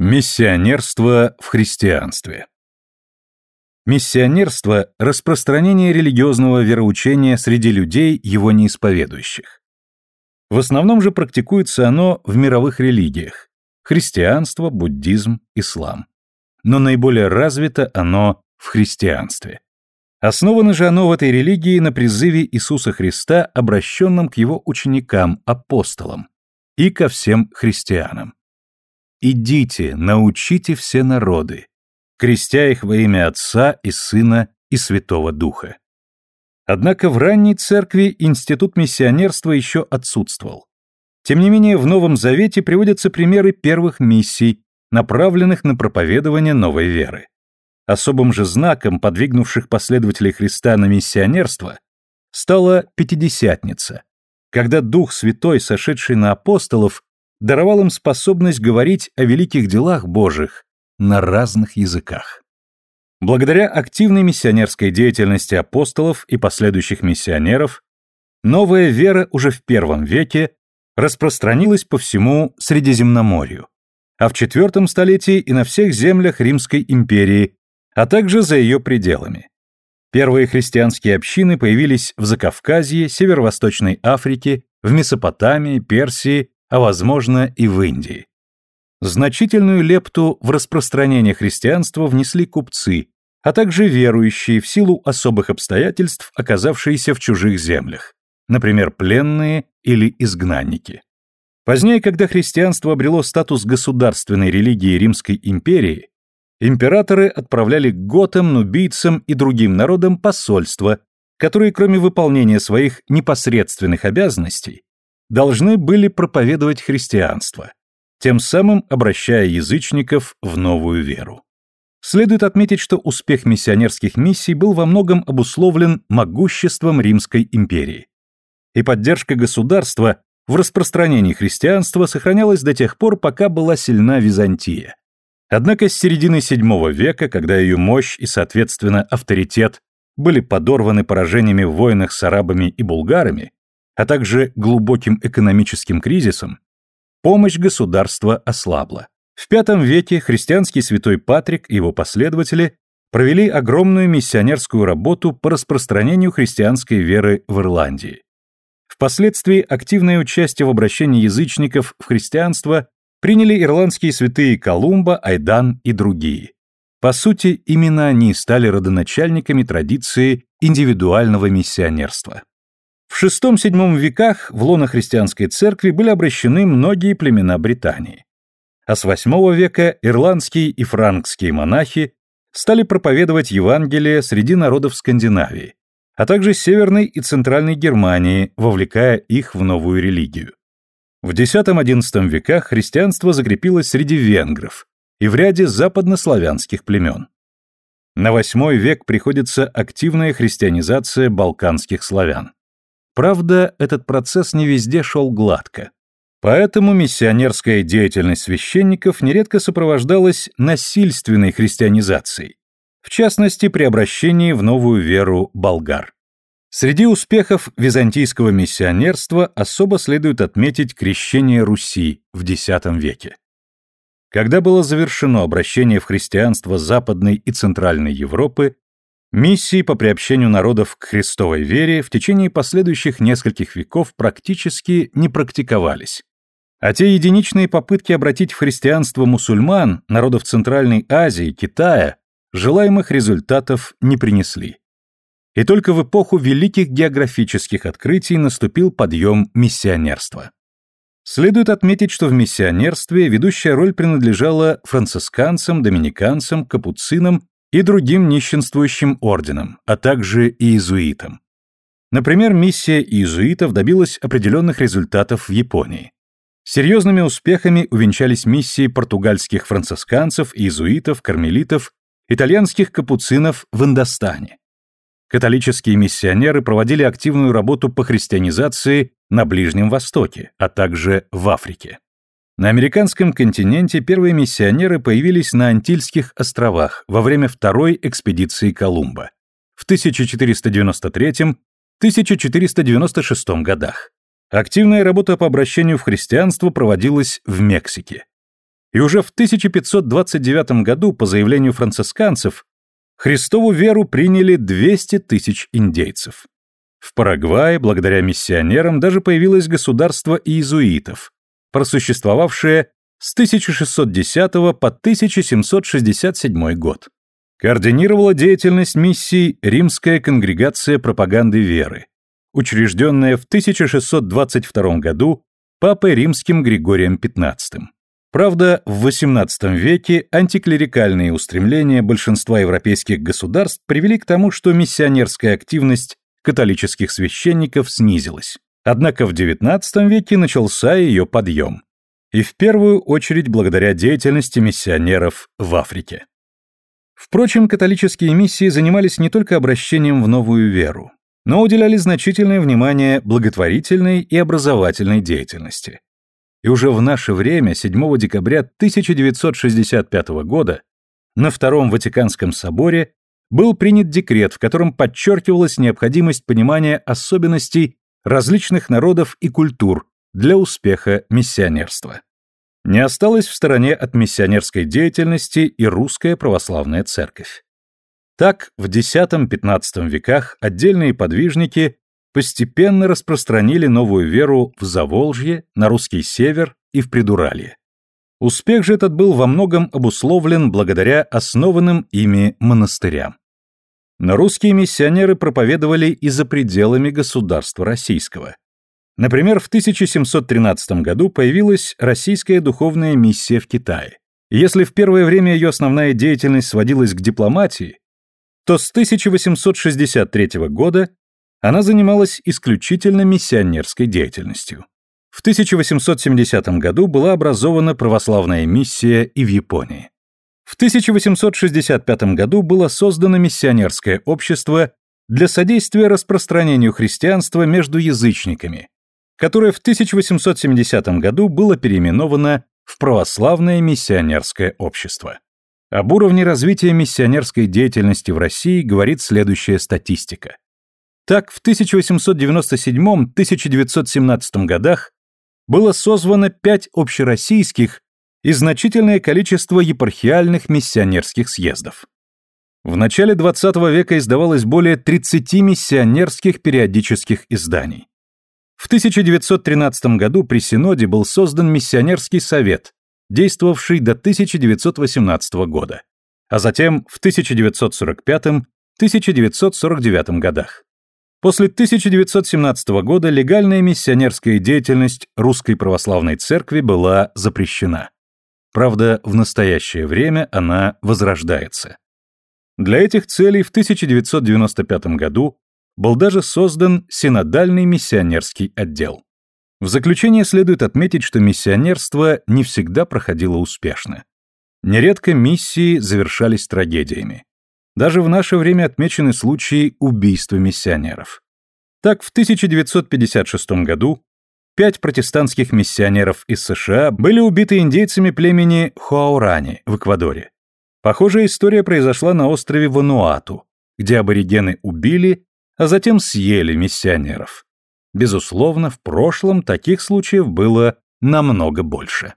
Миссионерство в христианстве Миссионерство – распространение религиозного вероучения среди людей, его неисповедующих. В основном же практикуется оно в мировых религиях – христианство, буддизм, ислам. Но наиболее развито оно в христианстве. Основано же оно в этой религии на призыве Иисуса Христа, обращенном к его ученикам, апостолам, и ко всем христианам. «Идите, научите все народы, крестя их во имя Отца и Сына и Святого Духа». Однако в ранней церкви институт миссионерства еще отсутствовал. Тем не менее, в Новом Завете приводятся примеры первых миссий, направленных на проповедование новой веры. Особым же знаком, подвигнувших последователей Христа на миссионерство, стала Пятидесятница, когда Дух Святой, сошедший на апостолов, даровал им способность говорить о великих делах Божьих на разных языках. Благодаря активной миссионерской деятельности апостолов и последующих миссионеров, новая вера уже в первом веке распространилась по всему Средиземноморью, а в IV столетии и на всех землях Римской империи, а также за ее пределами. Первые христианские общины появились в Закавказье, Северо-Восточной Африке, в Месопотамии, Персии, а возможно и в Индии. Значительную лепту в распространение христианства внесли купцы, а также верующие в силу особых обстоятельств, оказавшиеся в чужих землях, например, пленные или изгнанники. Позднее, когда христианство обрело статус государственной религии Римской империи, императоры отправляли к готам, нубийцам и другим народам посольства, которые, кроме выполнения своих непосредственных обязанностей, должны были проповедовать христианство, тем самым обращая язычников в новую веру. Следует отметить, что успех миссионерских миссий был во многом обусловлен могуществом Римской империи. И поддержка государства в распространении христианства сохранялась до тех пор, пока была сильна Византия. Однако с середины VII века, когда ее мощь и, соответственно, авторитет были подорваны поражениями в войнах с арабами и булгарами, а также глубоким экономическим кризисом, помощь государства ослабла. В V веке христианский святой Патрик и его последователи провели огромную миссионерскую работу по распространению христианской веры в Ирландии. Впоследствии активное участие в обращении язычников в христианство приняли ирландские святые Колумба, Айдан и другие. По сути, именно они стали родоначальниками традиции индивидуального миссионерства. В VI-VII веках в лоно христианской церкви были обращены многие племена Британии. А с VIII века ирландские и франкские монахи стали проповедовать Евангелие среди народов Скандинавии, а также Северной и Центральной Германии, вовлекая их в новую религию. В X-XI веках христианство закрепилось среди венгров и в ряде западнославянских племен. На VIII век приходится активная христианизация балканских славян. Правда, этот процесс не везде шел гладко. Поэтому миссионерская деятельность священников нередко сопровождалась насильственной христианизацией, в частности, при обращении в новую веру болгар. Среди успехов византийского миссионерства особо следует отметить крещение Руси в X веке. Когда было завершено обращение в христианство Западной и Центральной Европы, миссии по приобщению народов к христовой вере в течение последующих нескольких веков практически не практиковались. А те единичные попытки обратить в христианство мусульман, народов Центральной Азии, Китая, желаемых результатов не принесли. И только в эпоху великих географических открытий наступил подъем миссионерства. Следует отметить, что в миссионерстве ведущая роль принадлежала францисканцам, доминиканцам, капуцинам и другим нищенствующим орденам, а также иезуитам. Например, миссия иезуитов добилась определенных результатов в Японии. Серьезными успехами увенчались миссии португальских францисканцев, иезуитов, кармелитов, итальянских капуцинов в Индостане. Католические миссионеры проводили активную работу по христианизации на Ближнем Востоке, а также в Африке. На американском континенте первые миссионеры появились на Антильских островах во время второй экспедиции Колумба в 1493-1496 годах. Активная работа по обращению в христианство проводилась в Мексике. И уже в 1529 году, по заявлению францисканцев, Христову веру приняли 200 тысяч индейцев. В Парагвае, благодаря миссионерам, даже появилось государство иезуитов, просуществовавшее с 1610 по 1767 год. Координировала деятельность миссий Римская конгрегация пропаганды веры, учрежденная в 1622 году Папой Римским Григорием XV. Правда, в XVIII веке антиклерикальные устремления большинства европейских государств привели к тому, что миссионерская активность католических священников снизилась. Однако в XIX веке начался ее подъем. И в первую очередь благодаря деятельности миссионеров в Африке. Впрочем, католические миссии занимались не только обращением в новую веру, но уделяли значительное внимание благотворительной и образовательной деятельности. И уже в наше время, 7 декабря 1965 года, на Втором Ватиканском соборе был принят декрет, в котором подчеркивалась необходимость понимания особенностей различных народов и культур для успеха миссионерства. Не осталась в стороне от миссионерской деятельности и русская православная церковь. Так, в X-XV веках отдельные подвижники постепенно распространили новую веру в Заволжье, на русский север и в Придуралье. Успех же этот был во многом обусловлен благодаря основанным ими монастырям. Но русские миссионеры проповедовали и за пределами государства российского. Например, в 1713 году появилась российская духовная миссия в Китае. Если в первое время ее основная деятельность сводилась к дипломатии, то с 1863 года она занималась исключительно миссионерской деятельностью. В 1870 году была образована православная миссия и в Японии. В 1865 году было создано миссионерское общество для содействия распространению христианства между язычниками, которое в 1870 году было переименовано в Православное миссионерское общество. Об уровне развития миссионерской деятельности в России говорит следующая статистика. Так, в 1897-1917 годах было созвано пять общероссийских и значительное количество епархиальных миссионерских съездов. В начале XX века издавалось более 30 миссионерских периодических изданий. В 1913 году при Синоде был создан миссионерский совет, действовавший до 1918 года, а затем в 1945-1949 годах. После 1917 года легальная миссионерская деятельность Русской Православной Церкви была запрещена. Правда, в настоящее время она возрождается. Для этих целей в 1995 году был даже создан синодальный миссионерский отдел. В заключение следует отметить, что миссионерство не всегда проходило успешно. Нередко миссии завершались трагедиями. Даже в наше время отмечены случаи убийства миссионеров. Так, в 1956 году пять протестантских миссионеров из США были убиты индейцами племени Хуаурани в Эквадоре. Похожая история произошла на острове Вануату, где аборигены убили а затем съели миссионеров. Безусловно, в прошлом таких случаев было намного больше.